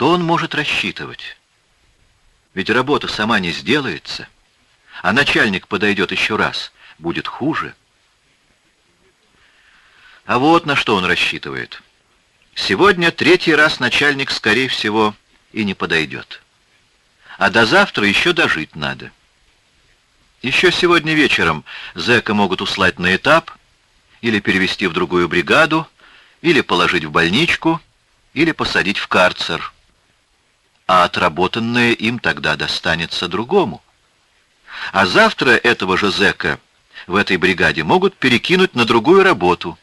что он может рассчитывать? Ведь работа сама не сделается, а начальник подойдет еще раз, будет хуже. А вот на что он рассчитывает. Сегодня третий раз начальник, скорее всего, и не подойдет. А до завтра еще дожить надо. Еще сегодня вечером зэка могут услать на этап, или перевести в другую бригаду, или положить в больничку, или посадить в карцер. А отработанное им тогда достанется другому. А завтра этого же зэка в этой бригаде могут перекинуть на другую работу.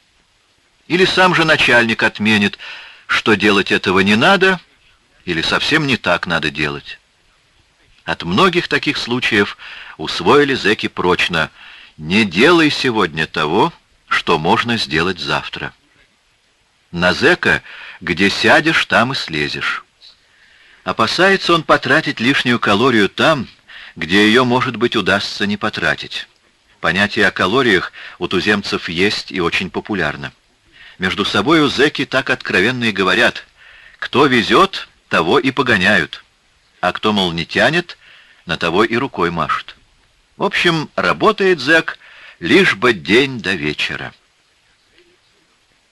Или сам же начальник отменит, что делать этого не надо, или совсем не так надо делать. От многих таких случаев усвоили зэки прочно «не делай сегодня того, что можно сделать завтра». На зэка, где сядешь, там и слезешь. Опасается он потратить лишнюю калорию там, где ее, может быть, удастся не потратить. Понятие о калориях у туземцев есть и очень популярно. Между собою зэки так откровенно и говорят, кто везет, того и погоняют, а кто, мол, не тянет, на того и рукой машут. В общем, работает зэк лишь бы день до вечера.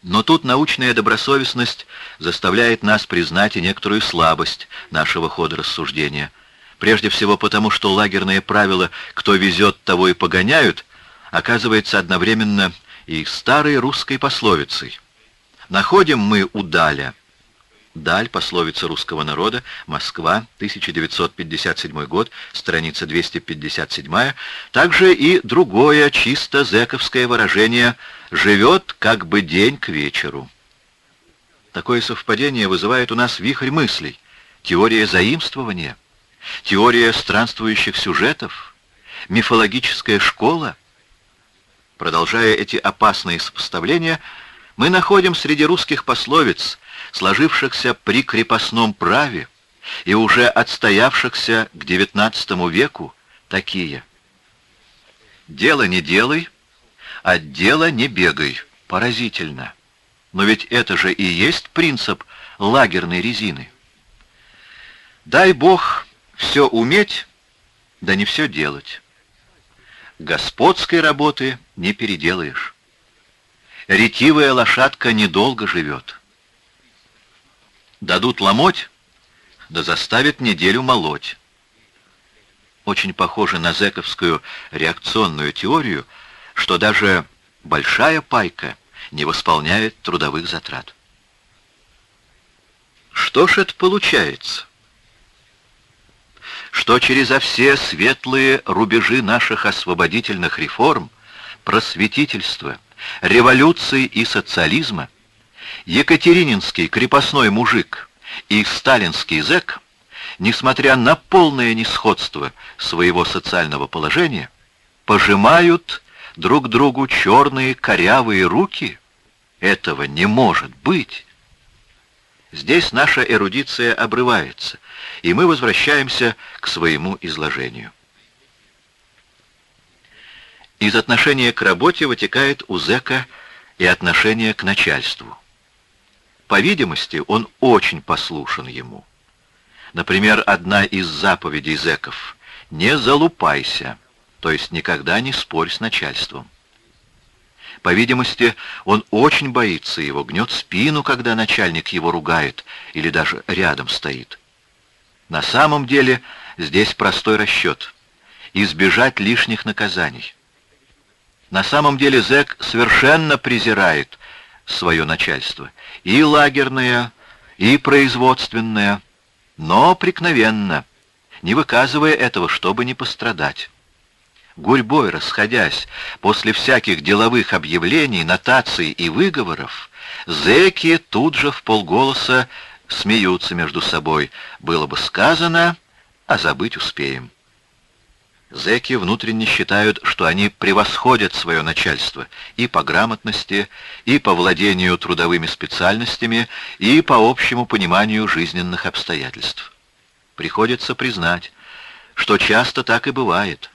Но тут научная добросовестность заставляет нас признать и некоторую слабость нашего хода рассуждения. Прежде всего потому, что лагерные правила «кто везет, того и погоняют» оказывается одновременно и старой русской пословицей. Находим мы удаля. Даль, пословица русского народа, Москва, 1957 год, страница 257, также и другое чисто зэковское выражение «живет как бы день к вечеру». Такое совпадение вызывает у нас вихрь мыслей, теория заимствования, теория странствующих сюжетов, мифологическая школа. Продолжая эти опасные сопоставления, мы находим среди русских пословиц сложившихся при крепостном праве и уже отстоявшихся к XIX веку, такие. «Дело не делай, от дела не бегай». Поразительно. Но ведь это же и есть принцип лагерной резины. Дай Бог все уметь, да не все делать. Господской работы не переделаешь. Ретивая лошадка недолго живет. Дадут ломоть, да заставят неделю молоть. Очень похоже на зэковскую реакционную теорию, что даже большая пайка не восполняет трудовых затрат. Что ж это получается? Что через все светлые рубежи наших освободительных реформ, просветительства, революции и социализма Екатерининский крепостной мужик и сталинский зэк, несмотря на полное несходство своего социального положения, пожимают друг другу черные корявые руки? Этого не может быть. Здесь наша эрудиция обрывается, и мы возвращаемся к своему изложению. Из отношения к работе вытекает у зэка и отношение к начальству. По видимости, он очень послушен ему. Например, одна из заповедей зэков — «Не залупайся», то есть никогда не спорь с начальством. По видимости, он очень боится его, гнет спину, когда начальник его ругает или даже рядом стоит. На самом деле здесь простой расчет — избежать лишних наказаний. На самом деле зэк совершенно презирает свое начальство, и лагерное, и производственное, но прикновенно, не выказывая этого, чтобы не пострадать. Гурьбой расходясь, после всяких деловых объявлений, нотаций и выговоров, зэки тут же в полголоса смеются между собой. Было бы сказано, а забыть успеем. Зеки внутренне считают, что они превосходят свое начальство и по грамотности, и по владению трудовыми специальностями, и по общему пониманию жизненных обстоятельств. Приходится признать, что часто так и бывает.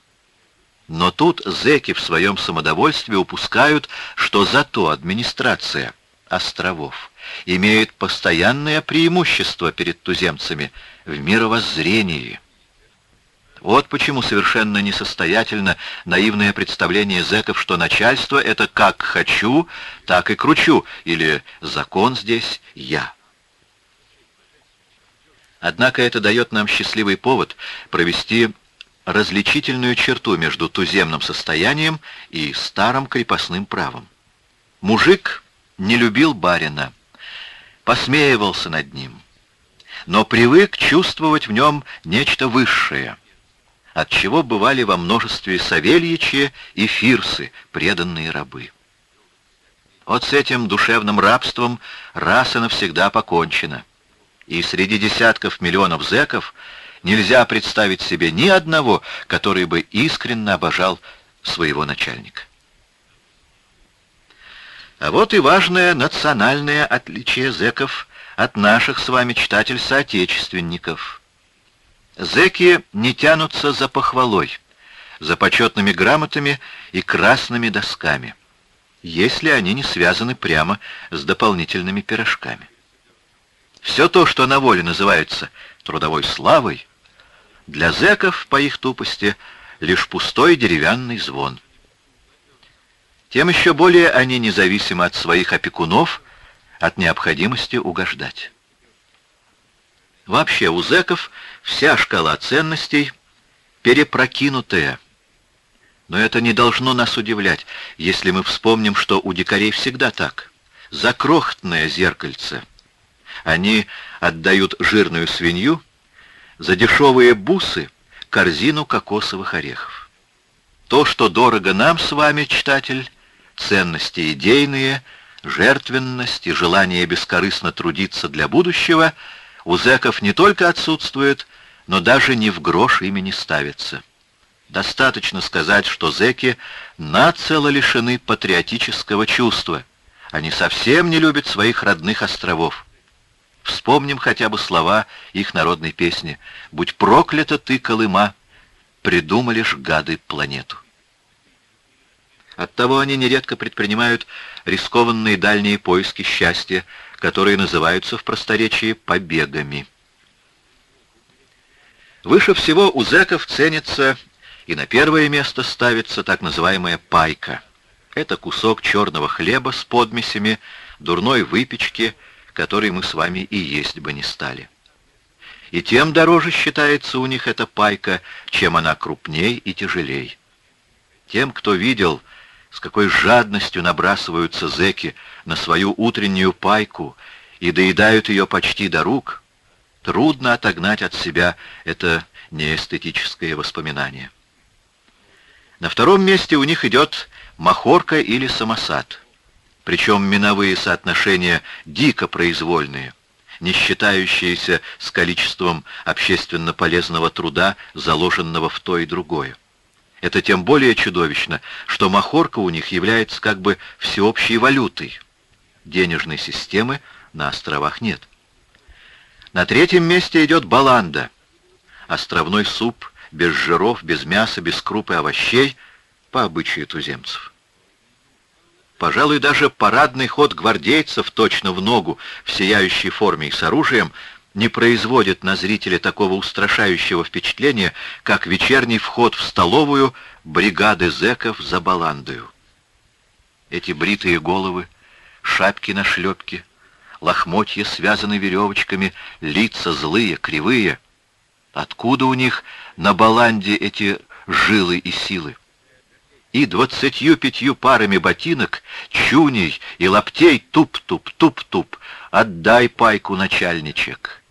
Но тут зеки в своем самодовольстве упускают, что зато администрация островов имеет постоянное преимущество перед туземцами в мировоззрении. Вот почему совершенно несостоятельно наивное представление зэков, что начальство — это как хочу, так и кручу, или закон здесь я. Однако это дает нам счастливый повод провести различительную черту между туземным состоянием и старым крепостным правом. Мужик не любил барина, посмеивался над ним, но привык чувствовать в нем нечто высшее, от чего бывали во множестве Савельичи и Фирсы, преданные рабы. Вот с этим душевным рабством раз и навсегда покончено. И среди десятков миллионов зэков нельзя представить себе ни одного, который бы искренне обожал своего начальника. А вот и важное национальное отличие зэков от наших с вами, читатель, Зэки не тянутся за похвалой, за почетными грамотами и красными досками, если они не связаны прямо с дополнительными пирожками. Все то, что на воле называется трудовой славой, для зэков, по их тупости, лишь пустой деревянный звон — тем еще более они независимы от своих опекунов, от необходимости угождать. Вообще у зэков вся шкала ценностей перепрокинутая. Но это не должно нас удивлять, если мы вспомним, что у дикарей всегда так. За крохотное зеркальце они отдают жирную свинью, за дешевые бусы — корзину кокосовых орехов. То, что дорого нам с вами, читатель, ценности идейные, жертвенность и желание бескорыстно трудиться для будущего у зэков не только отсутствует, но даже ни в грош ими не ставится. Достаточно сказать, что зэки нацело лишены патриотического чувства. Они совсем не любят своих родных островов. Вспомним хотя бы слова их народной песни «Будь проклята ты, Колыма, придумали ж гады планету». Оттого они нередко предпринимают рискованные дальние поиски счастья, которые называются в просторечии побегами. Выше всего у зэков ценится и на первое место ставится так называемая пайка. Это кусок черного хлеба с подмесями, дурной выпечки, который мы с вами и есть бы не стали. И тем дороже считается у них эта пайка, чем она крупней и тяжелей. Тем, кто видел, с какой жадностью набрасываются зэки на свою утреннюю пайку и доедают ее почти до рук, трудно отогнать от себя это неэстетическое воспоминание. На втором месте у них идет махорка или самосад, причем миновые соотношения дико произвольные, не считающиеся с количеством общественно полезного труда, заложенного в то и другое. Это тем более чудовищно, что махорка у них является как бы всеобщей валютой. Денежной системы на островах нет. На третьем месте идет баланда. Островной суп без жиров, без мяса, без круп и овощей, по обычаю туземцев. Пожалуй, даже парадный ход гвардейцев точно в ногу, в сияющей форме и с оружием, не производит на зрителя такого устрашающего впечатления, как вечерний вход в столовую бригады зэков за баландою. Эти бритые головы, шапки на шлепке, лохмотья связаны веревочками, лица злые, кривые. Откуда у них на баланде эти жилы и силы? И двадцатью пятью парами ботинок, чуней и лаптей туп-туп, туп-туп, отдай пайку, начальничек.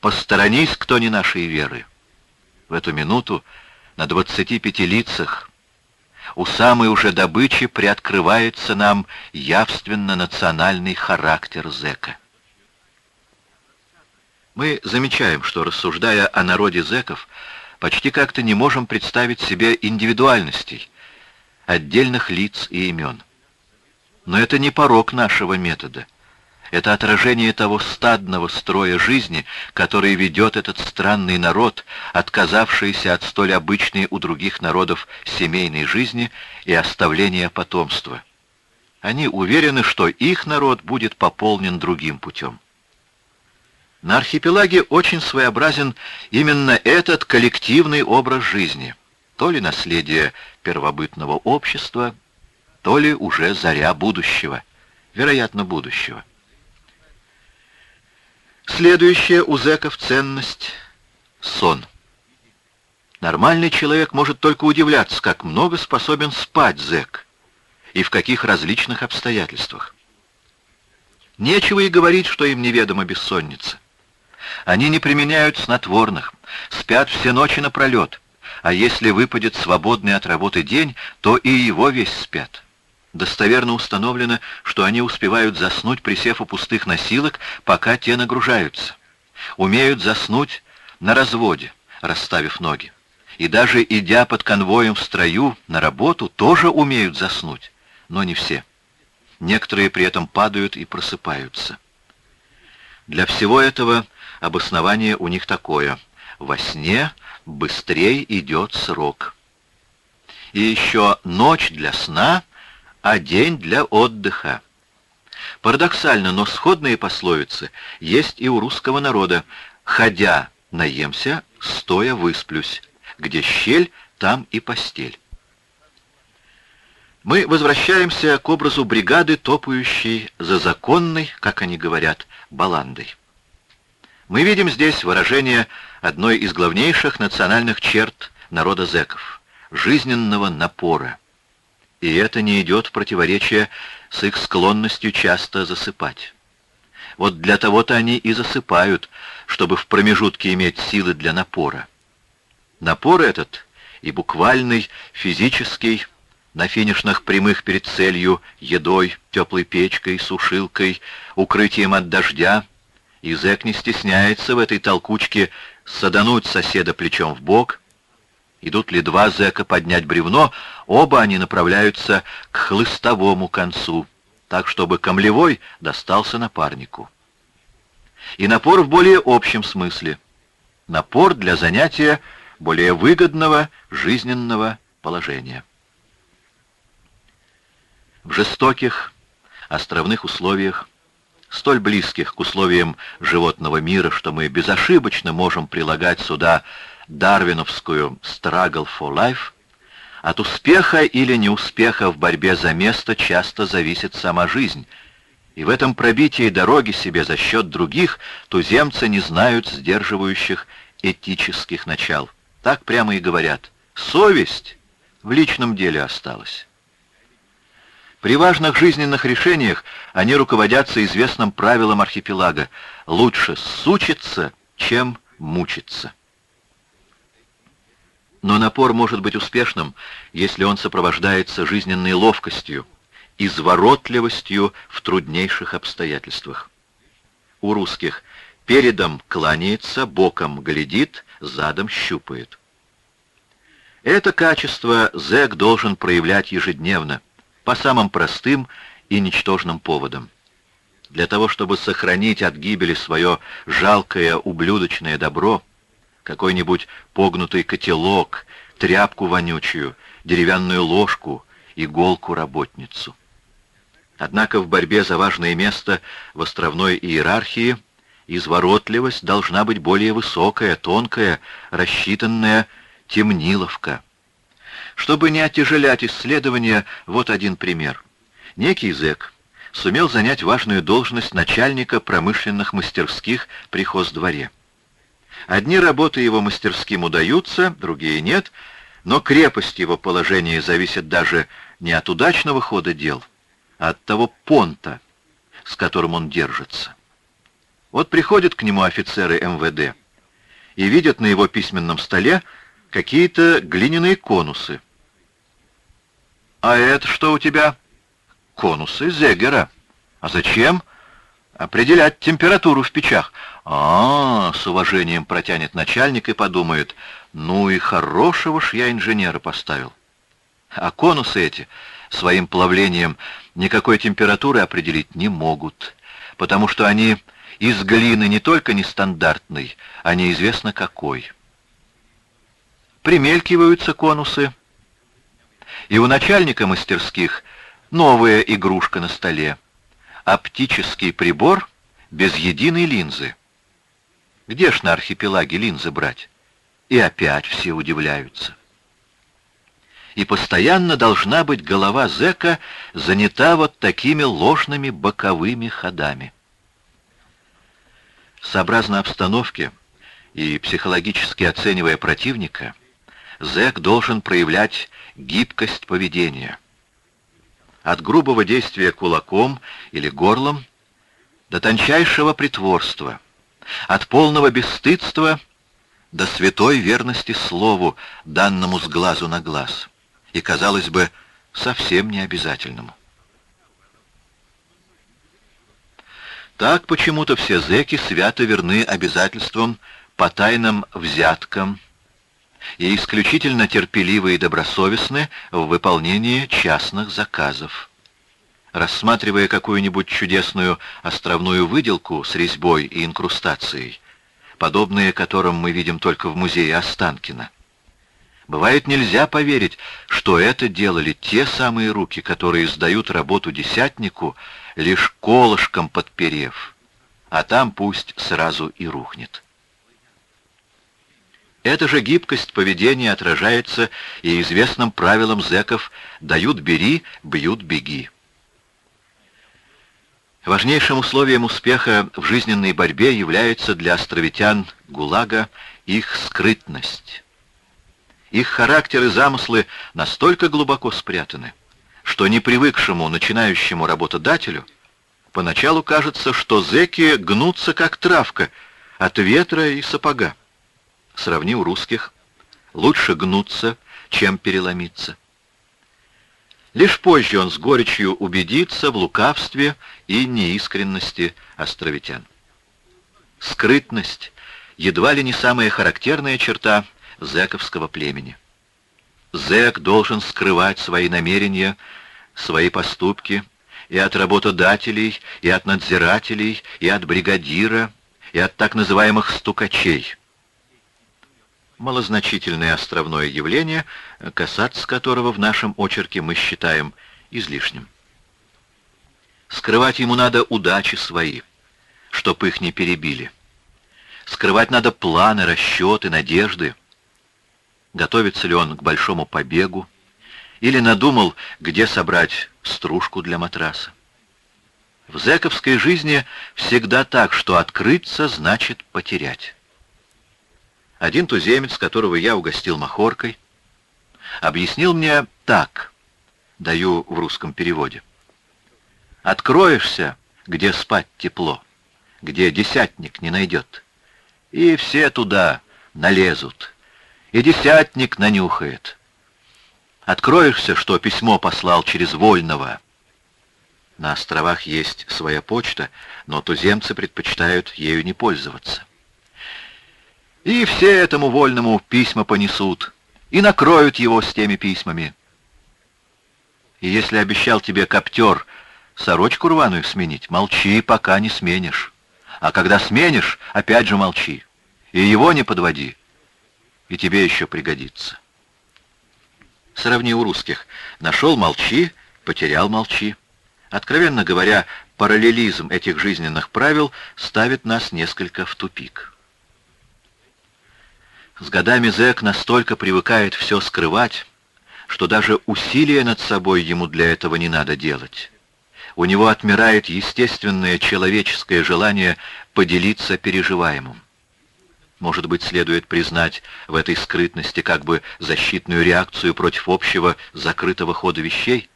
Посторонись, кто не нашей веры. В эту минуту на двадцати пяти лицах у самой уже добычи приоткрывается нам явственно национальный характер зэка. Мы замечаем, что, рассуждая о народе зэков, почти как-то не можем представить себе индивидуальностей, отдельных лиц и имен. Но это не порог нашего метода — это отражение того стадного строя жизни, который ведет этот странный народ, отказавшийся от столь обычной у других народов семейной жизни и оставления потомства. Они уверены, что их народ будет пополнен другим путем. На архипелаге очень своеобразен именно этот коллективный образ жизни, то ли наследие первобытного общества, то ли уже заря будущего, вероятно, будущего. Следующая у зэков ценность — сон. Нормальный человек может только удивляться, как много способен спать зэк и в каких различных обстоятельствах. Нечего и говорить, что им неведома бессонница. Они не применяют снотворных, спят все ночи напролет, а если выпадет свободный от работы день, то и его весь спят. Достоверно установлено, что они успевают заснуть, присев у пустых носилок, пока те нагружаются. Умеют заснуть на разводе, расставив ноги. И даже идя под конвоем в строю на работу, тоже умеют заснуть, но не все. Некоторые при этом падают и просыпаются. Для всего этого обоснование у них такое. Во сне быстрее идет срок. И еще ночь для сна, а день для отдыха. Парадоксально, но сходные пословицы есть и у русского народа. «Ходя наемся, стоя высплюсь. Где щель, там и постель». Мы возвращаемся к образу бригады, топающей за законной, как они говорят, баландой. Мы видим здесь выражение одной из главнейших национальных черт народа зеков — жизненного напора. И это не идет в противоречие с их склонностью часто засыпать. Вот для того-то они и засыпают, чтобы в промежутке иметь силы для напора. Напор этот и буквальный, физический, на финишных прямых перед целью, едой, теплой печкой, сушилкой, укрытием от дождя — и зэк не стесняется в этой толкучке садануть соседа плечом в бок. Идут ли два зэка поднять бревно, оба они направляются к хлыстовому концу, так, чтобы камлевой достался напарнику. И напор в более общем смысле. Напор для занятия более выгодного жизненного положения. В жестоких островных условиях столь близких к условиям животного мира, что мы безошибочно можем прилагать сюда дарвиновскую «struggle for life», от успеха или неуспеха в борьбе за место часто зависит сама жизнь, и в этом пробитии дороги себе за счет других туземцы не знают сдерживающих этических начал. Так прямо и говорят. Совесть в личном деле осталась. При важных жизненных решениях они руководятся известным правилом архипелага «лучше сучиться, чем мучиться». Но напор может быть успешным, если он сопровождается жизненной ловкостью, изворотливостью в труднейших обстоятельствах. У русских передом кланяется, боком глядит, задом щупает. Это качество зэк должен проявлять ежедневно, по самым простым и ничтожным поводам. Для того, чтобы сохранить от гибели свое жалкое ублюдочное добро, какой-нибудь погнутый котелок, тряпку вонючую, деревянную ложку, иголку-работницу. Однако в борьбе за важное место в островной иерархии изворотливость должна быть более высокая, тонкая, рассчитанная темниловка. Чтобы не отяжелять исследования, вот один пример. Некий зэк сумел занять важную должность начальника промышленных мастерских при хоздворе. Одни работы его мастерским удаются, другие нет, но крепость его положения зависит даже не от удачного хода дел, а от того понта, с которым он держится. Вот приходят к нему офицеры МВД и видят на его письменном столе какие-то глиняные конусы, «А это что у тебя?» «Конусы Зегера». «А зачем?» «Определять температуру в печах». А, -а, а с уважением протянет начальник и подумает, «Ну и хорошего ж я инженера поставил». А конусы эти своим плавлением никакой температуры определить не могут, потому что они из глины не только нестандартной, а неизвестно какой. Примелькиваются конусы, и у начальника мастерских Новая игрушка на столе. Оптический прибор без единой линзы. Где ж на архипелаге линзы брать? И опять все удивляются. И постоянно должна быть голова зэка занята вот такими ложными боковыми ходами. Сообразно обстановке и психологически оценивая противника, зэк должен проявлять гибкость поведения. От грубого действия кулаком или горлом до тончайшего притворства, от полного бесстыдства до святой верности слову, данному с глазу на глаз, и, казалось бы, совсем не обязательному. Так почему-то все зэки свято верны обязательствам по тайным взяткам и исключительно терпеливы и добросовестны в выполнении частных заказов. Рассматривая какую-нибудь чудесную островную выделку с резьбой и инкрустацией, подобные которым мы видим только в музее Останкина, Бывает, нельзя поверить, что это делали те самые руки, которые сдают работу десятнику, лишь колышком подперев, а там пусть сразу и рухнет. Эта же гибкость поведения отражается и известным правилам зэков «дают бери, бьют беги». Важнейшим условием успеха в жизненной борьбе является для островитян ГУЛАГа их скрытность. Их характер и замыслы настолько глубоко спрятаны, что непривыкшему начинающему работодателю поначалу кажется, что зэки гнутся как травка от ветра и сапога. Сравни у русских. Лучше гнуться, чем переломиться. Лишь позже он с горечью убедится в лукавстве и неискренности островитян. Скрытность едва ли не самая характерная черта зэковского племени. Зэк должен скрывать свои намерения, свои поступки и от работодателей, и от надзирателей, и от бригадира, и от так называемых стукачей — малозначительное островное явление, касаться которого в нашем очерке мы считаем излишним. Скрывать ему надо удачи свои, чтоб их не перебили. Скрывать надо планы, расчеты, надежды. Готовится ли он к большому побегу, или надумал, где собрать стружку для матраса. В зэковской жизни всегда так, что открыться значит потерять. Один туземец, которого я угостил махоркой, объяснил мне так, даю в русском переводе. Откроешься, где спать тепло, где десятник не найдет, и все туда налезут, и десятник нанюхает. Откроешься, что письмо послал через Вольного. На островах есть своя почта, но туземцы предпочитают ею не пользоваться. И все этому вольному письма понесут, и накроют его с теми письмами. И если обещал тебе коптер сорочку рваную сменить, молчи, пока не сменишь. А когда сменишь, опять же молчи. И его не подводи. И тебе еще пригодится. Сравни у русских. Нашел — молчи, потерял — молчи. Откровенно говоря, параллелизм этих жизненных правил ставит нас несколько в тупик. С годами зэк настолько привыкает все скрывать, что даже усилия над собой ему для этого не надо делать. У него отмирает естественное человеческое желание поделиться переживаемым. Может быть, следует признать в этой скрытности как бы защитную реакцию против общего закрытого хода вещей?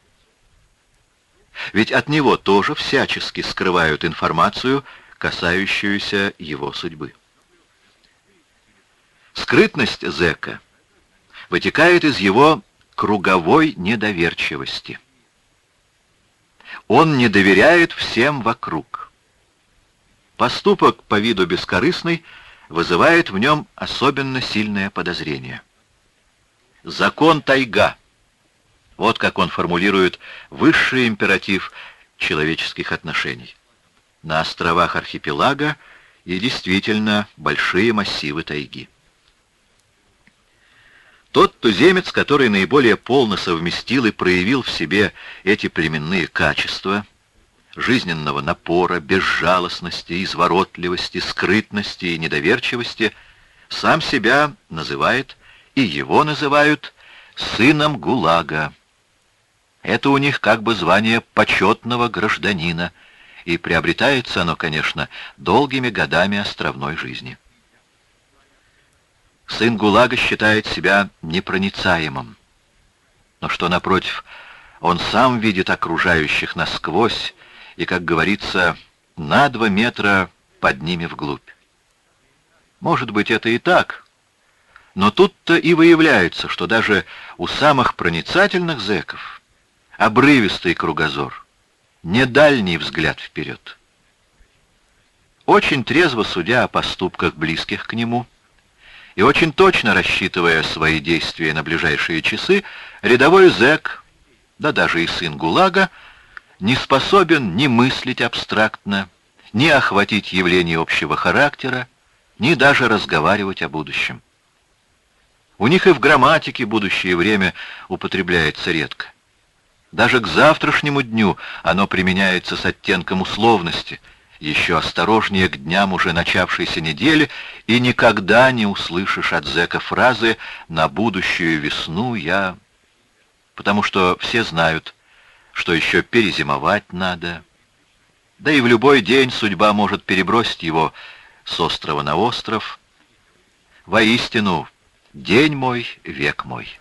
Ведь от него тоже всячески скрывают информацию, касающуюся его судьбы. Скрытность зэка вытекает из его круговой недоверчивости. Он не доверяет всем вокруг. Поступок по виду бескорыстный вызывает в нем особенно сильное подозрение. Закон тайга. Вот как он формулирует высший императив человеческих отношений. На островах архипелага и действительно большие массивы тайги. Тот туземец, который наиболее полно совместил и проявил в себе эти племенные качества, жизненного напора, безжалостности, изворотливости, скрытности и недоверчивости, сам себя называет, и его называют, сыном ГУЛАГа. Это у них как бы звание почетного гражданина, и приобретается оно, конечно, долгими годами островной жизни. Сын ГУЛАГа считает себя непроницаемым. Но что, напротив, он сам видит окружающих насквозь и, как говорится, на два метра под ними вглубь. Может быть, это и так, но тут-то и выявляется, что даже у самых проницательных зэков обрывистый кругозор, не дальний взгляд вперед. Очень трезво судя о поступках близких к нему, и очень точно рассчитывая свои действия на ближайшие часы, рядовой зэк, да даже и сын ГУЛАГа, не способен ни мыслить абстрактно, ни охватить явление общего характера, ни даже разговаривать о будущем. У них и в грамматике будущее время употребляется редко. Даже к завтрашнему дню оно применяется с оттенком условности — еще осторожнее к дням уже начавшейся недели, и никогда не услышишь от зэка фразы «на будущую весну я...» Потому что все знают, что еще перезимовать надо. Да и в любой день судьба может перебросить его с острова на остров. Воистину, день мой, век мой.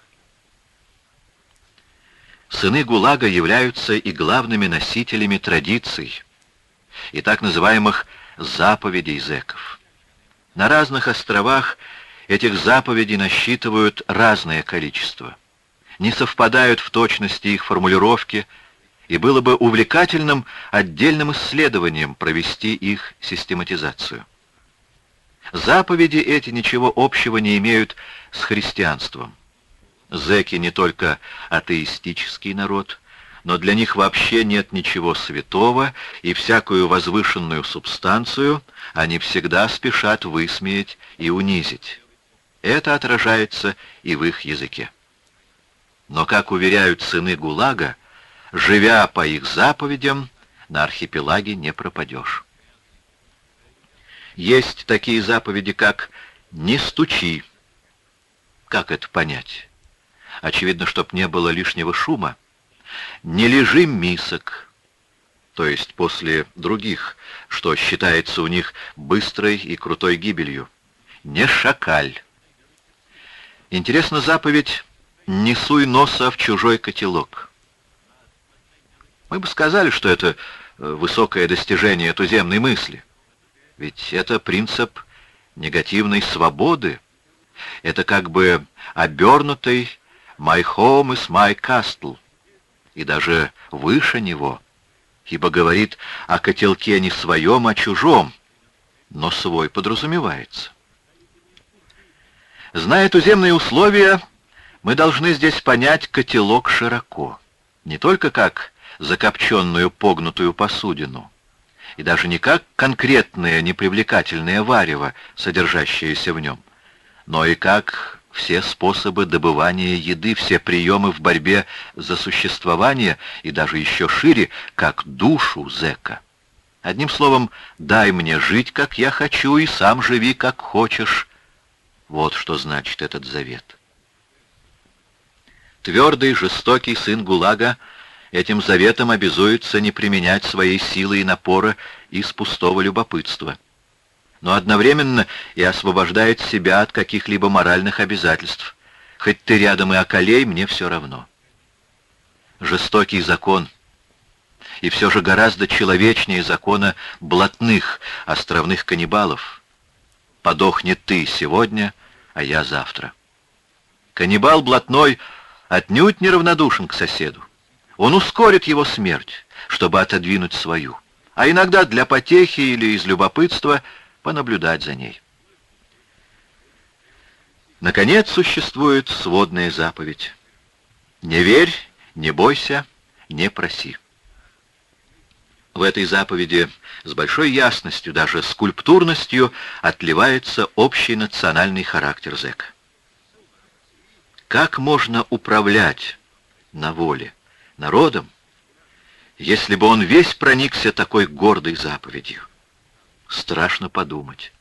Сыны ГУЛАГа являются и главными носителями традиций, и так называемых заповедей зэков. На разных островах этих заповедей насчитывают разное количество. Не совпадают в точности их формулировки, и было бы увлекательным отдельным исследованием провести их систематизацию. Заповеди эти ничего общего не имеют с христианством. Зэки не только атеистический народ, но для них вообще нет ничего святого, и всякую возвышенную субстанцию они всегда спешат высмеять и унизить. Это отражается и в их языке. Но, как уверяют сыны ГУЛАГа, живя по их заповедям, на архипелаге не пропадешь. Есть такие заповеди, как «не стучи». Как это понять? Очевидно, чтоб не было лишнего шума. Не лежи мисок, то есть после других, что считается у них быстрой и крутой гибелью. Не шакаль. Интересна заповедь «Не суй носа в чужой котелок». Мы бы сказали, что это э, высокое достижение туземной мысли. Ведь это принцип негативной свободы. Это как бы обернутый «my home is my castle» и даже выше него, ибо говорит о котелке не своем, а чужом, но свой подразумевается. Зная туземные условия, мы должны здесь понять котелок широко, не только как закопченную погнутую посудину, и даже не как конкретное непривлекательное варево, содержащееся в нем, но и как все способы добывания еды, все приемы в борьбе за существование и даже еще шире, как душу зэка. Одним словом, дай мне жить, как я хочу, и сам живи, как хочешь. Вот что значит этот завет. Твердый, жестокий сын ГУЛАГа этим заветом обязуется не применять своей силы и напора из пустого любопытства но одновременно и освобождает себя от каких-либо моральных обязательств. Хоть ты рядом и околей, мне все равно. Жестокий закон. И все же гораздо человечнее закона блатных, островных каннибалов. Подохнет ты сегодня, а я завтра. Каннибал блатной отнюдь неравнодушен к соседу. Он ускорит его смерть, чтобы отодвинуть свою. А иногда для потехи или из любопытства – понаблюдать за ней. Наконец существует сводная заповедь. Не верь, не бойся, не проси. В этой заповеди с большой ясностью, даже скульптурностью, отливается общий национальный характер зэка. Как можно управлять на воле народом, если бы он весь проникся такой гордой заповедью? Страшно подумать.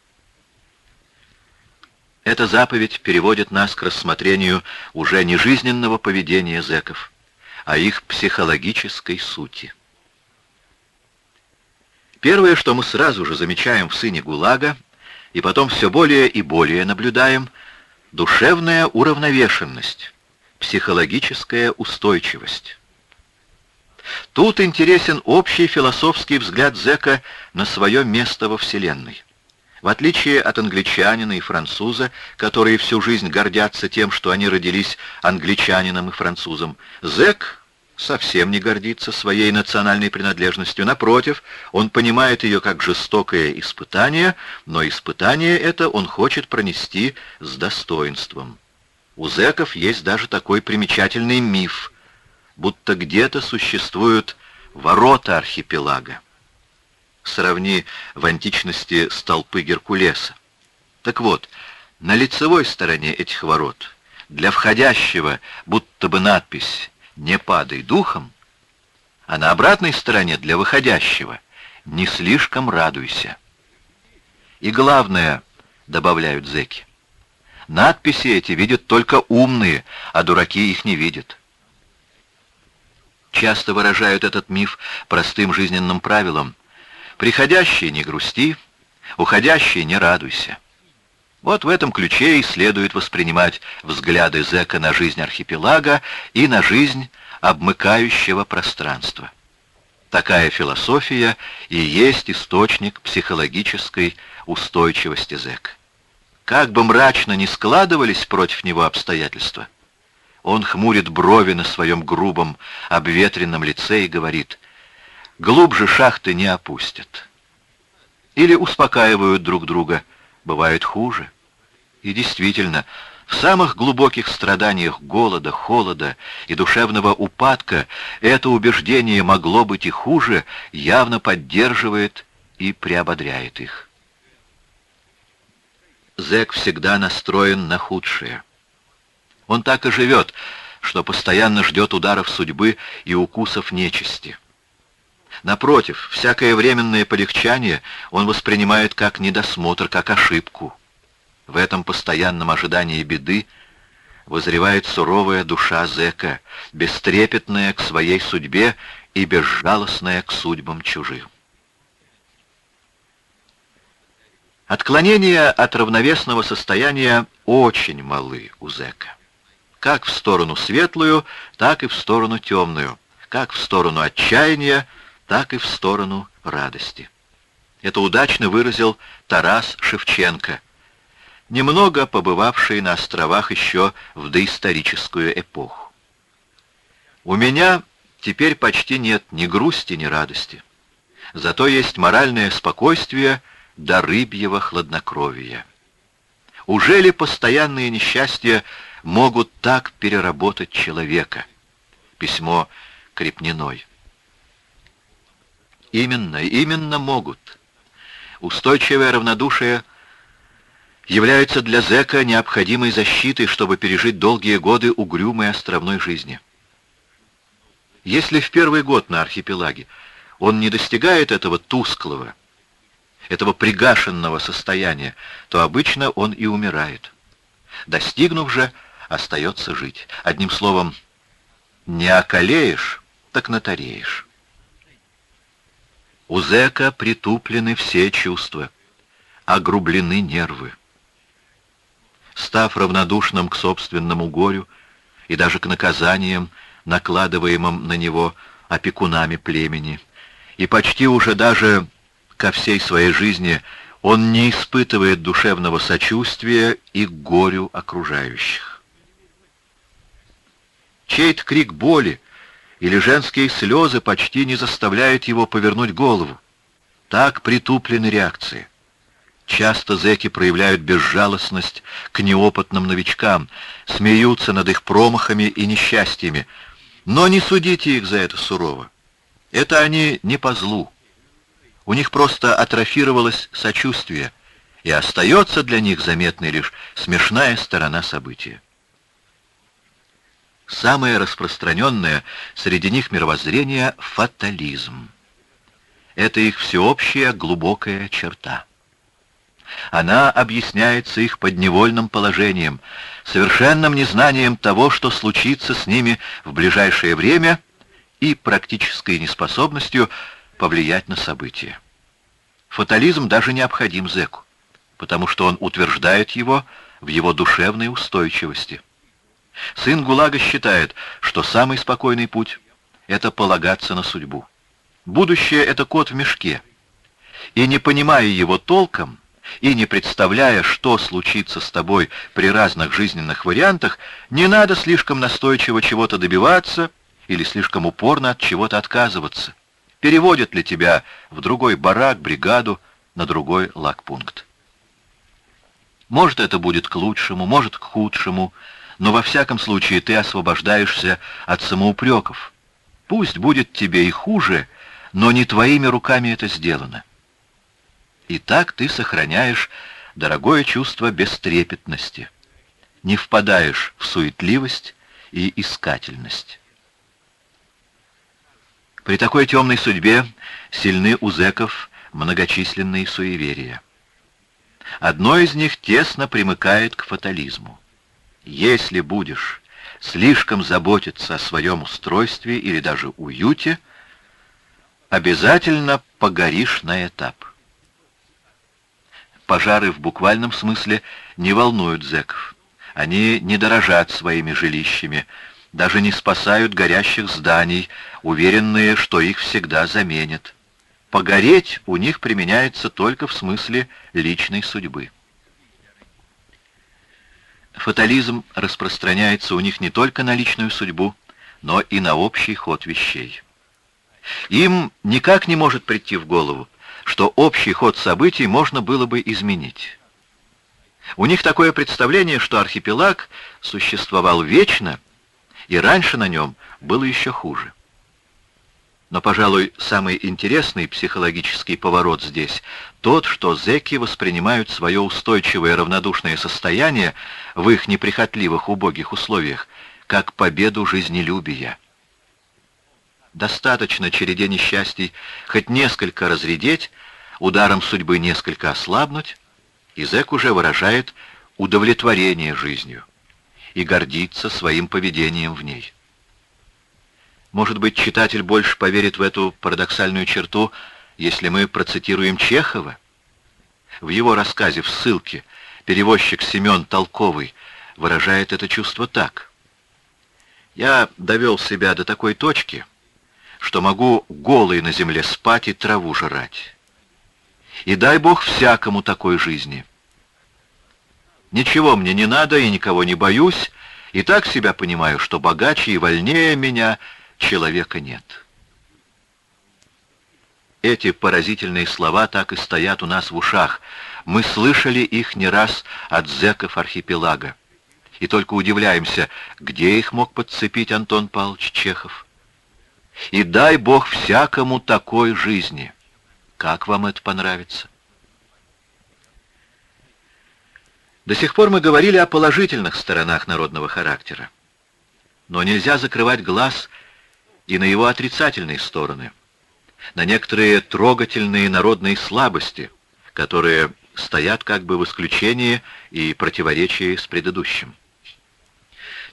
Эта заповедь переводит нас к рассмотрению уже не жизненного поведения зэков, а их психологической сути. Первое, что мы сразу же замечаем в сыне ГУЛАГа, и потом все более и более наблюдаем, душевная уравновешенность, психологическая устойчивость. Тут интересен общий философский взгляд зэка на свое место во Вселенной. В отличие от англичанина и француза, которые всю жизнь гордятся тем, что они родились англичанином и французом, зэк совсем не гордится своей национальной принадлежностью. Напротив, он понимает ее как жестокое испытание, но испытание это он хочет пронести с достоинством. У зэков есть даже такой примечательный миф, будто где-то существуют ворота архипелага сравни в античности столпы Геркулеса. Так вот, на лицевой стороне этих ворот для входящего будто бы надпись «Не падай духом», а на обратной стороне для выходящего «Не слишком радуйся». И главное, добавляют зэки, надписи эти видят только умные, а дураки их не видят. Часто выражают этот миф простым жизненным правилом Приходящий не грусти, уходящий не радуйся. Вот в этом ключе и следует воспринимать взгляды зэка на жизнь архипелага и на жизнь обмыкающего пространства. Такая философия и есть источник психологической устойчивости зэка. Как бы мрачно ни складывались против него обстоятельства, он хмурит брови на своем грубом, обветренном лице и говорит — глубже шахты не опустят. Или успокаивают друг друга, бывает хуже. И действительно, в самых глубоких страданиях голода, холода и душевного упадка это убеждение могло быть и хуже, явно поддерживает и приободряет их. Зэк всегда настроен на худшее. Он так и живет, что постоянно ждет ударов судьбы и укусов нечисти. Напротив, всякое временное полегчание он воспринимает как недосмотр, как ошибку. В этом постоянном ожидании беды возревает суровая душа зэка, бестрепетная к своей судьбе и безжалостная к судьбам чужих. Отклонения от равновесного состояния очень малы у зэка. Как в сторону светлую, так и в сторону темную, как в сторону отчаяния, так и в сторону радости. Это удачно выразил Тарас Шевченко, немного побывавший на островах еще в доисторическую эпоху. У меня теперь почти нет ни грусти, ни радости. Зато есть моральное спокойствие до рыбьего хладнокровия. Уже ли постоянные несчастья могут так переработать человека? Письмо Крепниной. Именно, именно могут. Устойчивое равнодушие является для зэка необходимой защитой, чтобы пережить долгие годы угрюмой островной жизни. Если в первый год на архипелаге он не достигает этого тусклого, этого пригашенного состояния, то обычно он и умирает. Достигнув же, остается жить. Одним словом, не околеешь, так натареешь. У зэка притуплены все чувства, огрублены нервы. Став равнодушным к собственному горю и даже к наказаниям, накладываемым на него опекунами племени, и почти уже даже ко всей своей жизни он не испытывает душевного сочувствия и горю окружающих. Чей-то крик боли или женские слезы почти не заставляют его повернуть голову. Так притуплены реакции. Часто зэки проявляют безжалостность к неопытным новичкам, смеются над их промахами и несчастьями, но не судите их за это сурово. Это они не по злу. У них просто атрофировалось сочувствие, и остается для них заметной лишь смешная сторона события. Самое распространенное среди них мировоззрение — фатализм. Это их всеобщая глубокая черта. Она объясняется их подневольным положением, совершенным незнанием того, что случится с ними в ближайшее время, и практической неспособностью повлиять на события. Фатализм даже необходим зэку, потому что он утверждает его в его душевной устойчивости. Сын ГУЛАГа считает, что самый спокойный путь — это полагаться на судьбу. Будущее — это кот в мешке. И не понимая его толком, и не представляя, что случится с тобой при разных жизненных вариантах, не надо слишком настойчиво чего-то добиваться или слишком упорно от чего-то отказываться. Переводят ли тебя в другой барак, бригаду, на другой лагпункт. Может, это будет к лучшему, может, к худшему, но во всяком случае ты освобождаешься от самоупреков. Пусть будет тебе и хуже, но не твоими руками это сделано. И так ты сохраняешь дорогое чувство бестрепетности, не впадаешь в суетливость и искательность. При такой темной судьбе сильны у зэков многочисленные суеверия. Одно из них тесно примыкает к фатализму. Если будешь слишком заботиться о своем устройстве или даже уюте, обязательно погоришь на этап. Пожары в буквальном смысле не волнуют зэков. Они не дорожат своими жилищами, даже не спасают горящих зданий, уверенные, что их всегда заменят. Погореть у них применяется только в смысле личной судьбы. Фатализм распространяется у них не только на личную судьбу, но и на общий ход вещей. Им никак не может прийти в голову, что общий ход событий можно было бы изменить. У них такое представление, что архипелаг существовал вечно, и раньше на нем было еще хуже. Но, пожалуй, самый интересный психологический поворот здесь тот, что зэки воспринимают свое устойчивое равнодушное состояние в их неприхотливых убогих условиях как победу жизнелюбия. Достаточно череде несчастий хоть несколько разредеть, ударом судьбы несколько ослабнуть, и зэк уже выражает удовлетворение жизнью и гордится своим поведением в ней. Может быть, читатель больше поверит в эту парадоксальную черту, если мы процитируем Чехова? В его рассказе в ссылке перевозчик Семен Толковый выражает это чувство так. «Я довел себя до такой точки, что могу голый на земле спать и траву жрать. И дай Бог всякому такой жизни. Ничего мне не надо и никого не боюсь, и так себя понимаю, что богаче и вольнее меня — человека нет. Эти поразительные слова так и стоят у нас в ушах. Мы слышали их не раз от зэков архипелага. И только удивляемся, где их мог подцепить Антон Павлович Чехов. И дай Бог всякому такой жизни. Как вам это понравится? До сих пор мы говорили о положительных сторонах народного характера. Но нельзя закрывать глаз и на его отрицательные стороны, на некоторые трогательные народные слабости, которые стоят как бы в исключении и противоречии с предыдущим.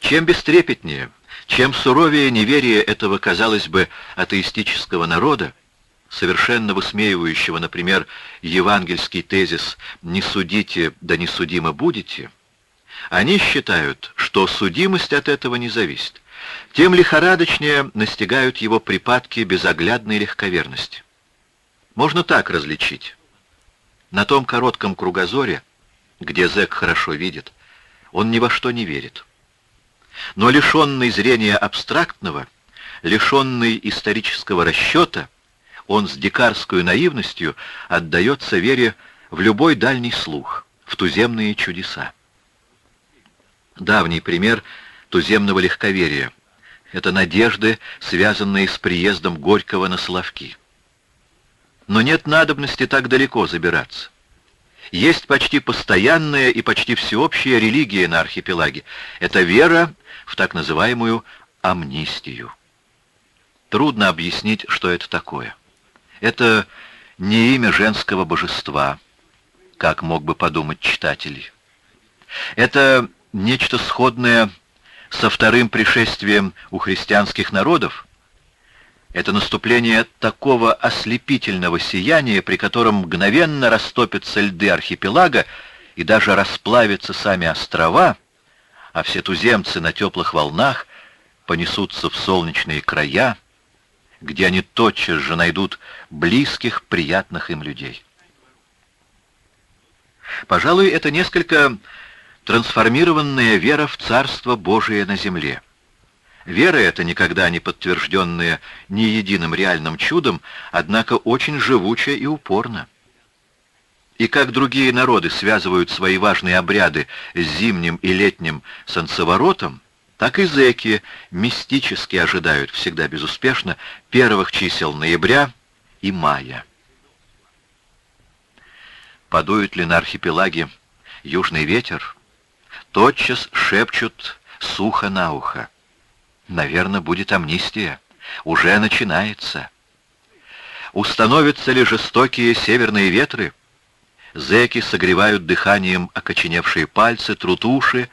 Чем бестрепетнее, чем суровее неверие этого, казалось бы, атеистического народа, совершенно высмеивающего, например, евангельский тезис «не судите, да не судимы будете», они считают, что судимость от этого не зависит тем лихорадочнее настигают его припадки безоглядной легковерности. Можно так различить. На том коротком кругозоре, где зэк хорошо видит, он ни во что не верит. Но лишенный зрения абстрактного, лишенный исторического расчета, он с дикарской наивностью отдается вере в любой дальний слух, в туземные чудеса. Давний пример туземного легковерия — это надежды, связанные с приездом Горького на Соловки. Но нет надобности так далеко забираться. есть почти постоянная и почти всеобщая религия на архипелаге. Это вера в так называемую амнистию. Трудно объяснить, что это такое. Это не имя женского божества, как мог бы подумать читатель. Это нечто сходное со вторым пришествием у христианских народов, это наступление такого ослепительного сияния, при котором мгновенно растопятся льды архипелага и даже расплавятся сами острова, а все туземцы на теплых волнах понесутся в солнечные края, где они тотчас же найдут близких, приятных им людей. Пожалуй, это несколько трансформированная вера в Царство Божие на земле. Вера эта, никогда не подтвержденная ни единым реальным чудом, однако очень живуча и упорна. И как другие народы связывают свои важные обряды с зимним и летним солнцеворотом, так и зэки мистически ожидают всегда безуспешно первых чисел ноября и мая. Подует ли на архипелаге южный ветер, тотчас шепчут сухо на ухо. Наверное, будет амнистия. Уже начинается. Установятся ли жестокие северные ветры? Зеки согревают дыханием окоченевшие пальцы, трутуши,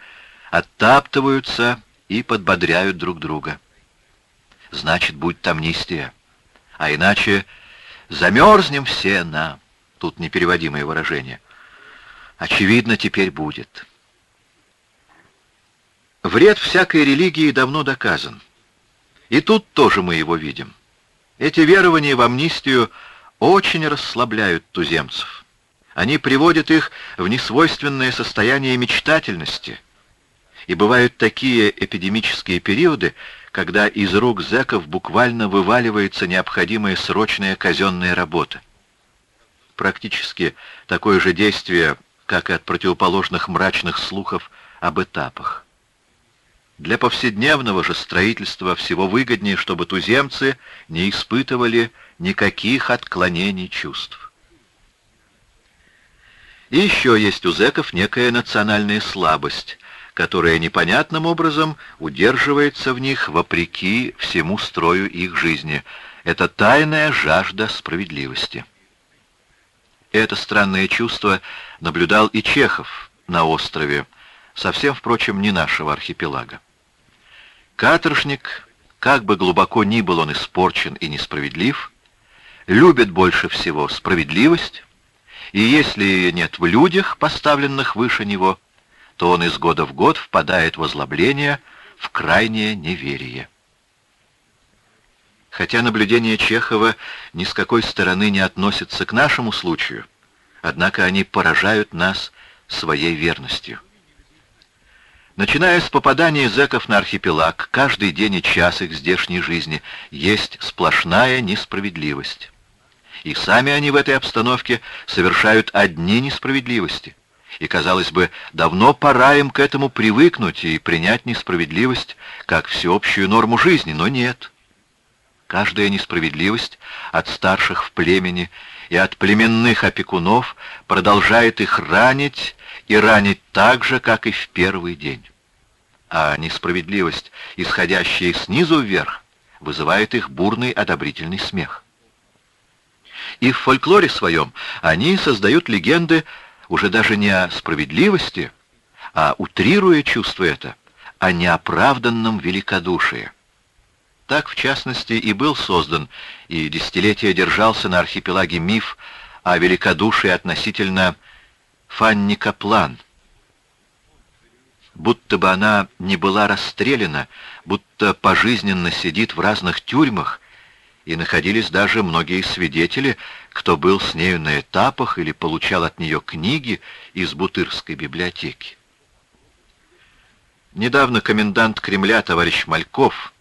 оттаптываются и подбодряют друг друга. Значит, будет амнистия. А иначе замерзнем все на... Тут непереводимое выражение. Очевидно, теперь будет. Вред всякой религии давно доказан. И тут тоже мы его видим. Эти верования в амнистию очень расслабляют туземцев. Они приводят их в несвойственное состояние мечтательности. И бывают такие эпидемические периоды, когда из рук зэков буквально вываливается необходимая срочная казенная работа. Практически такое же действие, как и от противоположных мрачных слухов об этапах. Для повседневного же строительства всего выгоднее, чтобы туземцы не испытывали никаких отклонений чувств. И еще есть у зэков некая национальная слабость, которая непонятным образом удерживается в них вопреки всему строю их жизни. Это тайная жажда справедливости. Это странное чувство наблюдал и Чехов на острове, совсем, впрочем, не нашего архипелага. Каторжник, как бы глубоко ни был он испорчен и несправедлив, любит больше всего справедливость, и если нет в людях, поставленных выше него, то он из года в год впадает в озлобление, в крайнее неверие. Хотя наблюдения Чехова ни с какой стороны не относятся к нашему случаю, однако они поражают нас своей верностью. Начиная с попадания зэков на архипелаг, каждый день и час их здешней жизни есть сплошная несправедливость. И сами они в этой обстановке совершают одни несправедливости. И, казалось бы, давно пора им к этому привыкнуть и принять несправедливость как всеобщую норму жизни, но нет. Каждая несправедливость от старших в племени и от племенных опекунов продолжает их ранить и ранить так же, как и в первый день. А несправедливость, исходящая снизу вверх, вызывает их бурный одобрительный смех. И в фольклоре своем они создают легенды уже даже не о справедливости, а утрируя чувство это, о неоправданном великодушии. Так, в частности, и был создан, и десятилетия держался на архипелаге миф о великодушии относительно Фанни Каплан. Будто бы она не была расстреляна, будто пожизненно сидит в разных тюрьмах, и находились даже многие свидетели, кто был с нею на этапах или получал от нее книги из Бутырской библиотеки. Недавно комендант Кремля товарищ Мальков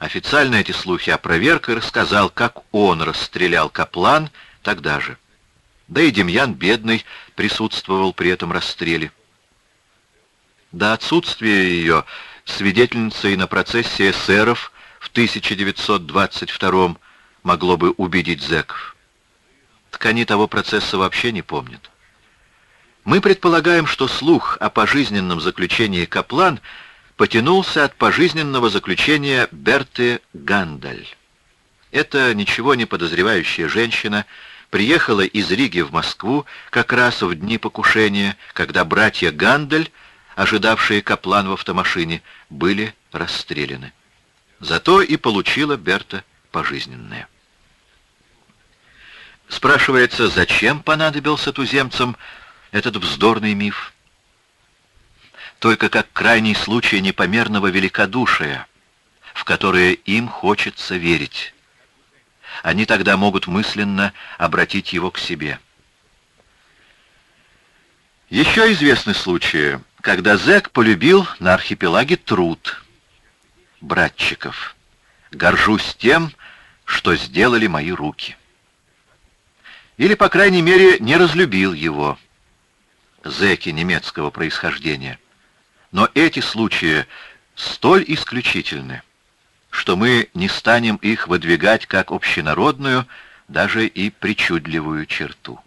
официально эти слухи опроверг и рассказал, как он расстрелял Каплан тогда же. Да и Демьян Бедный присутствовал при этом расстреле. До отсутствия ее свидетельницей на процессе эсеров в 1922 могло бы убедить зэков. Так они того процесса вообще не помнят. Мы предполагаем, что слух о пожизненном заключении Каплан потянулся от пожизненного заключения Берты Гандаль. Эта ничего не подозревающая женщина приехала из Риги в Москву как раз в дни покушения, когда братья Гандаль, ожидавшие Каплан в автомашине, были расстреляны. Зато и получила Берта пожизненное. Спрашивается, зачем понадобился туземцам этот вздорный миф? Только как крайний случай непомерного великодушия, в которое им хочется верить. Они тогда могут мысленно обратить его к себе. Еще известны случаи, когда зэк полюбил на архипелаге труд братчиков. Горжусь тем, что сделали мои руки. Или, по крайней мере, не разлюбил его. Зэки немецкого происхождения. Но эти случаи столь исключительны, что мы не станем их выдвигать как общенародную, даже и причудливую черту.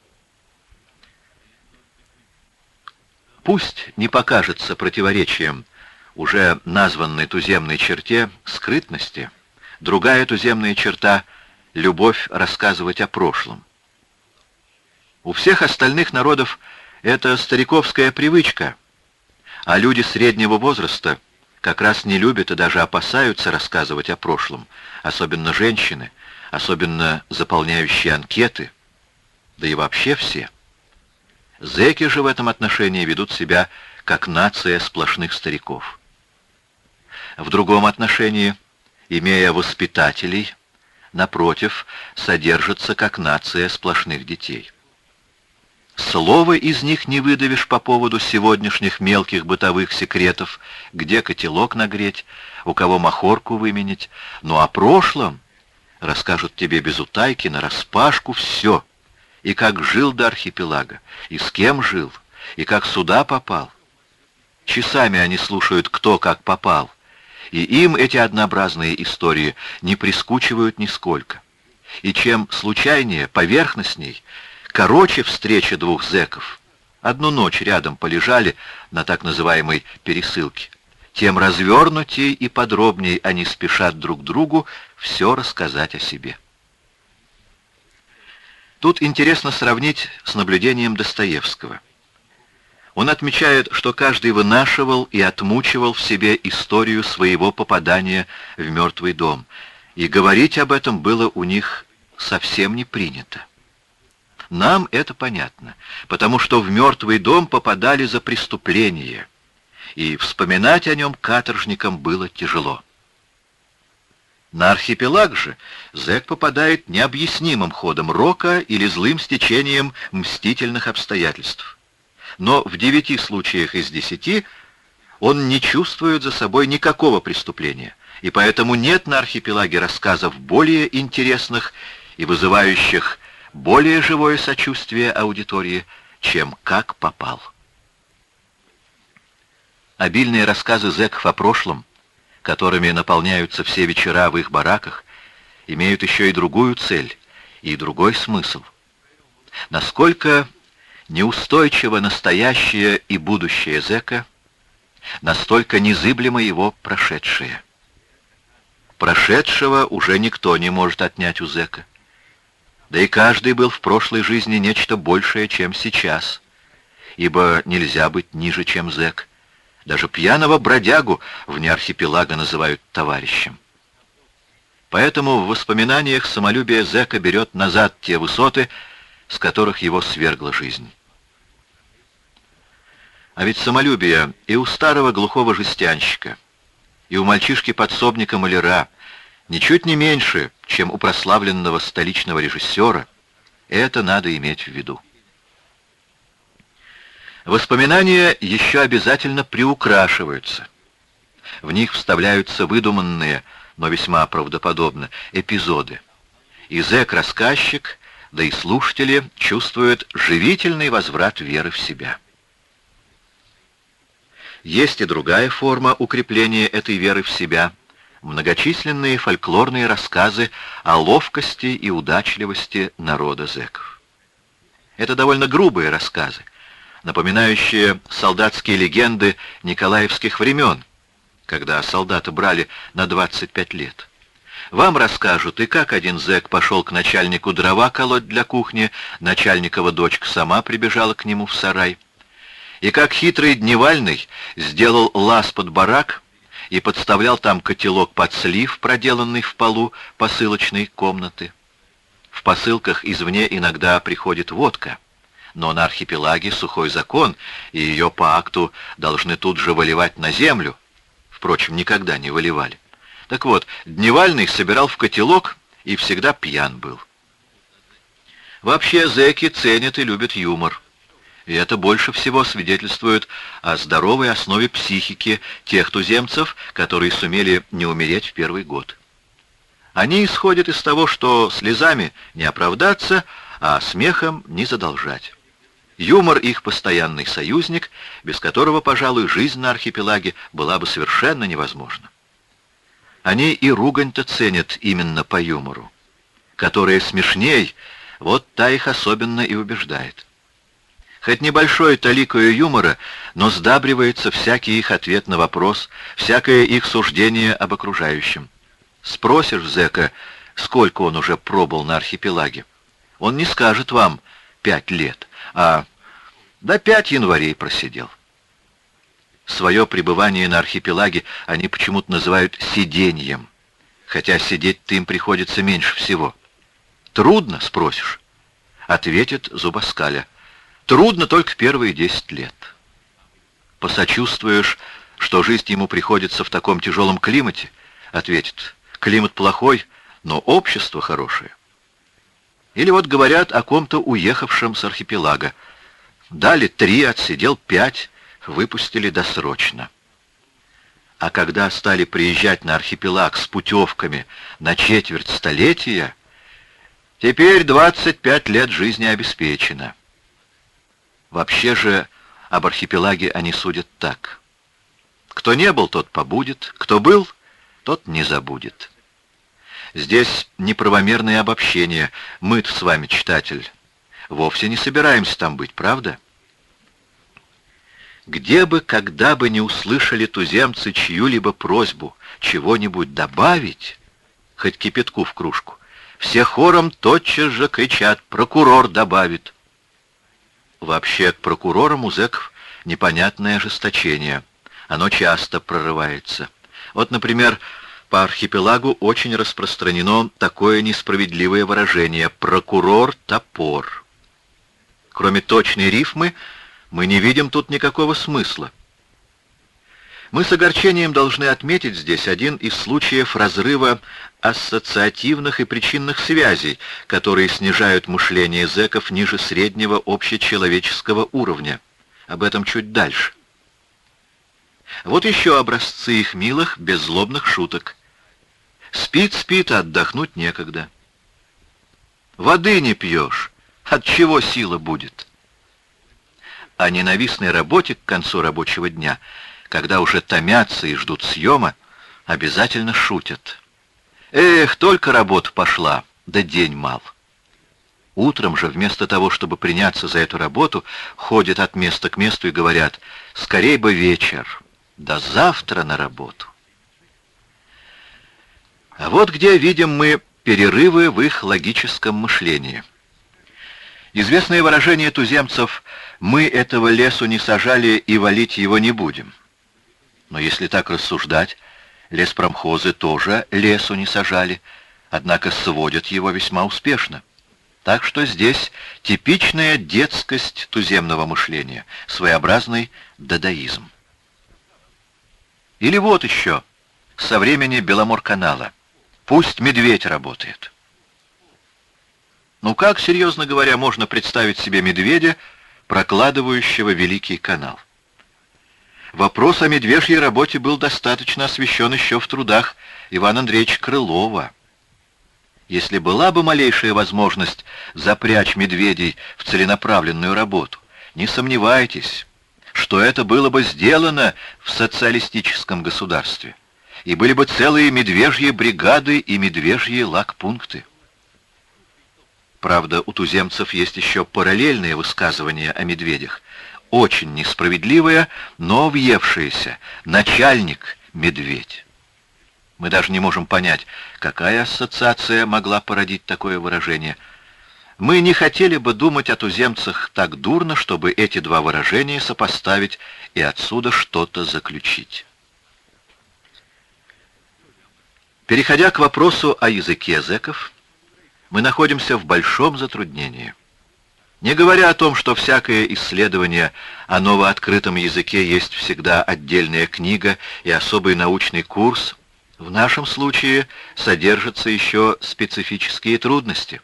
Пусть не покажется противоречием уже названной туземной черте скрытности, другая туземная черта — любовь рассказывать о прошлом. У всех остальных народов это стариковская привычка, а люди среднего возраста как раз не любят и даже опасаются рассказывать о прошлом, особенно женщины, особенно заполняющие анкеты, да и вообще все. Зеки же в этом отношении ведут себя как нация сплошных стариков. В другом отношении, имея воспитателей, напротив, содержатся как нация сплошных детей. Слова из них не выдавишь по поводу сегодняшних мелких бытовых секретов, где котелок нагреть, у кого махорку выменить, но о прошлом расскажут тебе без утайки, нараспашку все, и как жил до архипелага, и с кем жил, и как сюда попал. Часами они слушают, кто как попал, и им эти однообразные истории не прискучивают нисколько. И чем случайнее, поверхностней, короче встреча двух зэков. Одну ночь рядом полежали на так называемой пересылке. Тем развернутее и подробнее они спешат друг другу все рассказать о себе. Тут интересно сравнить с наблюдением Достоевского. Он отмечает, что каждый вынашивал и отмучивал в себе историю своего попадания в мертвый дом, и говорить об этом было у них совсем не принято. Нам это понятно, потому что в мертвый дом попадали за преступление, и вспоминать о нем каторжникам было тяжело. На архипелаг же зэк попадает необъяснимым ходом рока или злым стечением мстительных обстоятельств. Но в девяти случаях из десяти он не чувствует за собой никакого преступления, и поэтому нет на архипелаге рассказов более интересных и вызывающих более живое сочувствие аудитории, чем «как попал». Обильные рассказы зэков о прошлом, которыми наполняются все вечера в их бараках, имеют еще и другую цель и другой смысл. Насколько неустойчиво настоящее и будущее зэка, настолько незыблемо его прошедшее. Прошедшего уже никто не может отнять у зэка. Да и каждый был в прошлой жизни нечто большее, чем сейчас, ибо нельзя быть ниже, чем зэк. Даже пьяного бродягу вне архипелага называют товарищем. Поэтому в воспоминаниях самолюбие зэка берет назад те высоты, с которых его свергла жизнь. А ведь самолюбие и у старого глухого жестянщика, и у мальчишки-подсобника-маляра, ничуть не меньше, чем у прославленного столичного режиссера, это надо иметь в виду. Воспоминания еще обязательно приукрашиваются. В них вставляются выдуманные, но весьма правдоподобно, эпизоды. И зэк-рассказчик, да и слушатели чувствуют живительный возврат веры в себя. Есть и другая форма укрепления этой веры в себя — многочисленные фольклорные рассказы о ловкости и удачливости народа зэков. Это довольно грубые рассказы, напоминающее солдатские легенды николаевских времен, когда солдата брали на 25 лет. Вам расскажут, и как один зэк пошел к начальнику дрова колоть для кухни, начальникова дочка сама прибежала к нему в сарай, и как хитрый дневальный сделал лаз под барак и подставлял там котелок под слив, проделанный в полу посылочной комнаты. В посылках извне иногда приходит водка, но на архипелаге сухой закон, и ее по акту должны тут же выливать на землю. Впрочем, никогда не выливали. Так вот, Дневальный собирал в котелок и всегда пьян был. Вообще зэки ценят и любят юмор. И это больше всего свидетельствует о здоровой основе психики тех туземцев, которые сумели не умереть в первый год. Они исходят из того, что слезами не оправдаться, а смехом не задолжать. Юмор их постоянный союзник, без которого, пожалуй, жизнь на архипелаге была бы совершенно невозможна. Они и ругань-то ценят именно по юмору. Которая смешней, вот та их особенно и убеждает. Хоть небольшое таликое юмора, но сдабривается всякий их ответ на вопрос, всякое их суждение об окружающем. Спросишь зэка, сколько он уже пробыл на архипелаге. Он не скажет вам пять лет, а до пять январей просидел. Свое пребывание на архипелаге они почему-то называют сиденьем, хотя сидеть-то им приходится меньше всего. «Трудно?» — спросишь. Ответит Зубаскаля. «Трудно только первые десять лет». Посочувствуешь, что жизнь ему приходится в таком тяжелом климате, ответит. Климат плохой, но общество хорошее. Или вот говорят о ком-то уехавшем с архипелага. Дали три, отсидел пять, выпустили досрочно. А когда стали приезжать на архипелаг с путевками на четверть столетия, теперь 25 лет жизни обеспечено. Вообще же об архипелаге они судят так. Кто не был, тот побудет, кто был, тот не забудет. Здесь неправомерное обобщение. мы с вами, читатель, вовсе не собираемся там быть, правда? Где бы, когда бы не услышали туземцы чью-либо просьбу чего-нибудь добавить, хоть кипятку в кружку, все хором тотчас же кричат «Прокурор добавит!». Вообще, к прокурорам у зэков непонятное ожесточение. Оно часто прорывается. Вот, например, по архипелагу очень распространено такое несправедливое выражение «прокурор-топор». Кроме точной рифмы, мы не видим тут никакого смысла. Мы с огорчением должны отметить здесь один из случаев разрыва ассоциативных и причинных связей, которые снижают мышление зэков ниже среднего общечеловеческого уровня. Об этом чуть дальше. Вот еще образцы их милых, беззлобных шуток. Спит, спит, а отдохнуть некогда. Воды не пьешь, от чего сила будет? О ненавистной работе к концу рабочего дня, когда уже томятся и ждут съема, обязательно шутят. Эх, только работа пошла, да день мал. Утром же, вместо того, чтобы приняться за эту работу, ходят от места к месту и говорят, скорей бы вечер, да завтра на работу. А вот где видим мы перерывы в их логическом мышлении. Известное выражение туземцев «мы этого лесу не сажали и валить его не будем». Но если так рассуждать, леспромхозы тоже лесу не сажали, однако сводят его весьма успешно. Так что здесь типичная детскость туземного мышления, своеобразный дадаизм. Или вот еще, со времени Беломор-канала. Пусть медведь работает. Ну как, серьезно говоря, можно представить себе медведя, прокладывающего Великий канал? Вопрос о медвежьей работе был достаточно освещен еще в трудах Ивана Андреевича Крылова. Если была бы малейшая возможность запрячь медведей в целенаправленную работу, не сомневайтесь, что это было бы сделано в социалистическом государстве, и были бы целые медвежьи бригады и медвежьи лагпункты. Правда, у туземцев есть еще параллельные высказывания о медведях. Очень несправедливое, но въевшееся. Начальник — медведь. Мы даже не можем понять, какая ассоциация могла породить такое выражение. Мы не хотели бы думать о туземцах так дурно, чтобы эти два выражения сопоставить и отсюда что-то заключить. Переходя к вопросу о языке зэков, мы находимся в большом затруднении. Не говоря о том, что всякое исследование о новооткрытом языке есть всегда отдельная книга и особый научный курс, в нашем случае содержатся еще специфические трудности.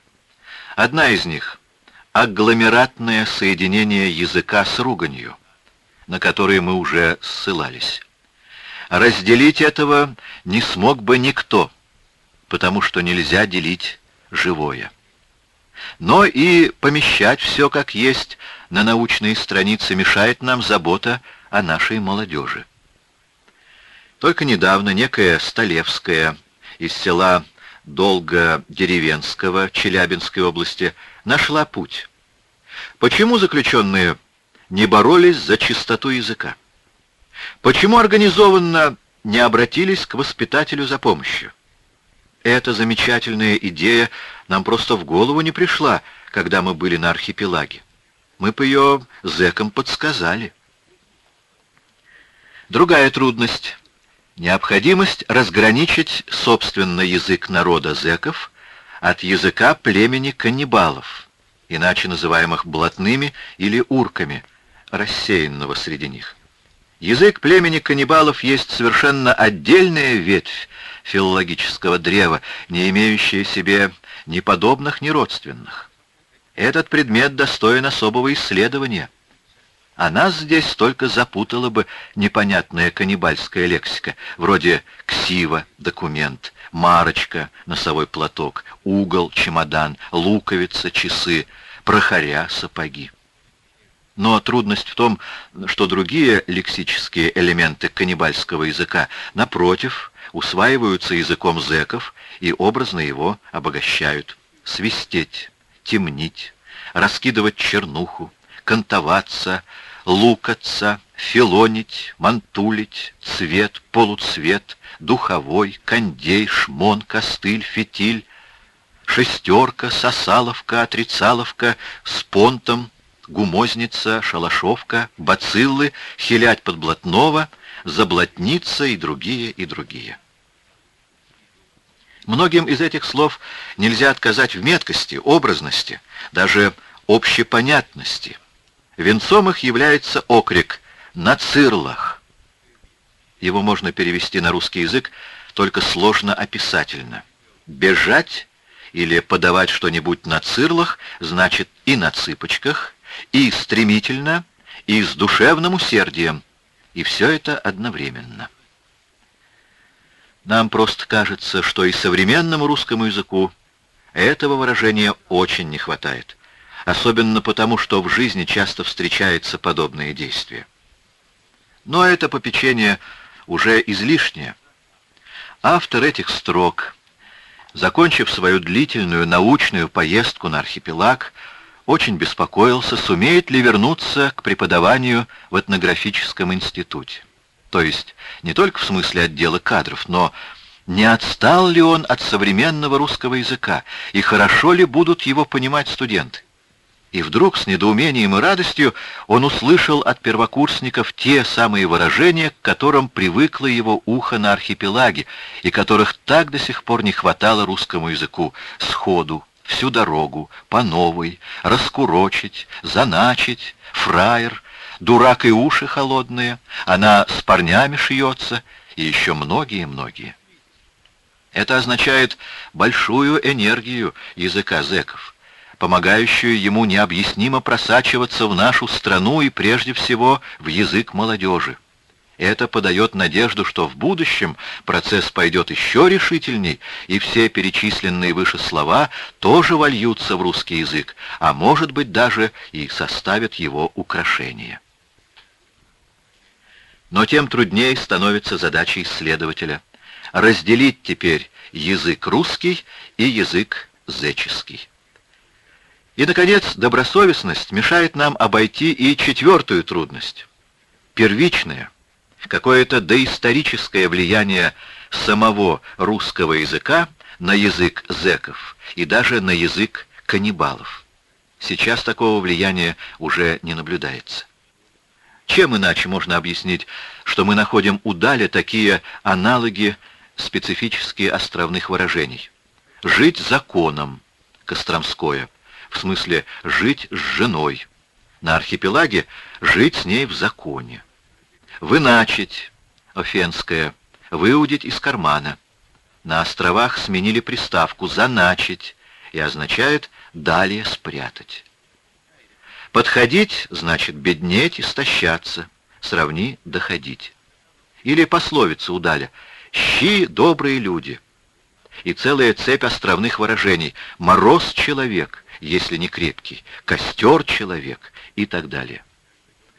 Одна из них — аггломератное соединение языка с руганью, на которые мы уже ссылались. Разделить этого не смог бы никто, потому что нельзя делить живое. Но и помещать все как есть на научные страницы мешает нам забота о нашей молодежи. Только недавно некая Столевская из села Долго-Деревенского Челябинской области нашла путь. Почему заключенные не боролись за чистоту языка? Почему организованно не обратились к воспитателю за помощью? Эта замечательная идея нам просто в голову не пришла, когда мы были на архипелаге. Мы бы ее зэкам подсказали. Другая трудность — необходимость разграничить собственно язык народа зэков от языка племени каннибалов, иначе называемых блатными или урками, рассеянного среди них. Язык племени каннибалов есть совершенно отдельная ветвь филологического древа, не имеющая себе ни подобных, ни родственных. Этот предмет достоин особого исследования. А нас здесь только запутала бы непонятная каннибальская лексика, вроде «ксива» — документ, «марочка» — носовой платок, «угол» — чемодан, «луковица» — часы, «прохоря» — сапоги. Но трудность в том, что другие лексические элементы каннибальского языка, напротив, усваиваются языком зэков и образно его обогащают. Свистеть, темнить, раскидывать чернуху, кантоваться, лукаться, филонить, мантулить, цвет, полуцвет, духовой, кондей, шмон, костыль, фитиль, шестерка, сосаловка, отрицаловка, с понтом, гумозница, шалашовка, бациллы, хилять подблатного, заблотница и другие, и другие. Многим из этих слов нельзя отказать в меткости, образности, даже общепонятности. Венцом их является окрик «на цирлах». Его можно перевести на русский язык только сложно описательно. Бежать или подавать что-нибудь на цирлах значит и на цыпочках, и стремительно, и с душевным усердием, и все это одновременно. Нам просто кажется, что и современному русскому языку этого выражения очень не хватает, особенно потому, что в жизни часто встречается подобные действия. Но это попечение уже излишнее. Автор этих строк, закончив свою длительную научную поездку на архипелаг, очень беспокоился, сумеет ли вернуться к преподаванию в этнографическом институте. То есть не только в смысле отдела кадров, но не отстал ли он от современного русского языка, и хорошо ли будут его понимать студенты. И вдруг с недоумением и радостью он услышал от первокурсников те самые выражения, к которым привыкло его ухо на архипелаге, и которых так до сих пор не хватало русскому языку сходу, всю дорогу, по новой, раскурочить, заначить, фраер, дурак и уши холодные, она с парнями шьется, и еще многие-многие. Это означает большую энергию языка зеков, помогающую ему необъяснимо просачиваться в нашу страну и прежде всего в язык молодежи. Это подает надежду, что в будущем процесс пойдет еще решительней, и все перечисленные выше слова тоже вольются в русский язык, а может быть даже и составят его украшение. Но тем труднее становится задача исследователя разделить теперь язык русский и язык зеческий. И, наконец, добросовестность мешает нам обойти и четвертую трудность. Первичное, какое-то доисторическое влияние самого русского языка на язык зеков и даже на язык каннибалов. Сейчас такого влияния уже не наблюдается. Чем иначе можно объяснить, что мы находим у Даля такие аналоги специфические островных выражений? Жить законом, Костромское, в смысле жить с женой. На архипелаге жить с ней в законе. Выначить, Офенское, выудить из кармана. На островах сменили приставку «заначить» и означает «далее спрятать». Подходить значит беднеть, истощаться. Сравни доходить. Или пословица удаля «щи добрые люди». И целая цепь островных выражений «мороз человек», если не крепкий, «костер человек» и так далее.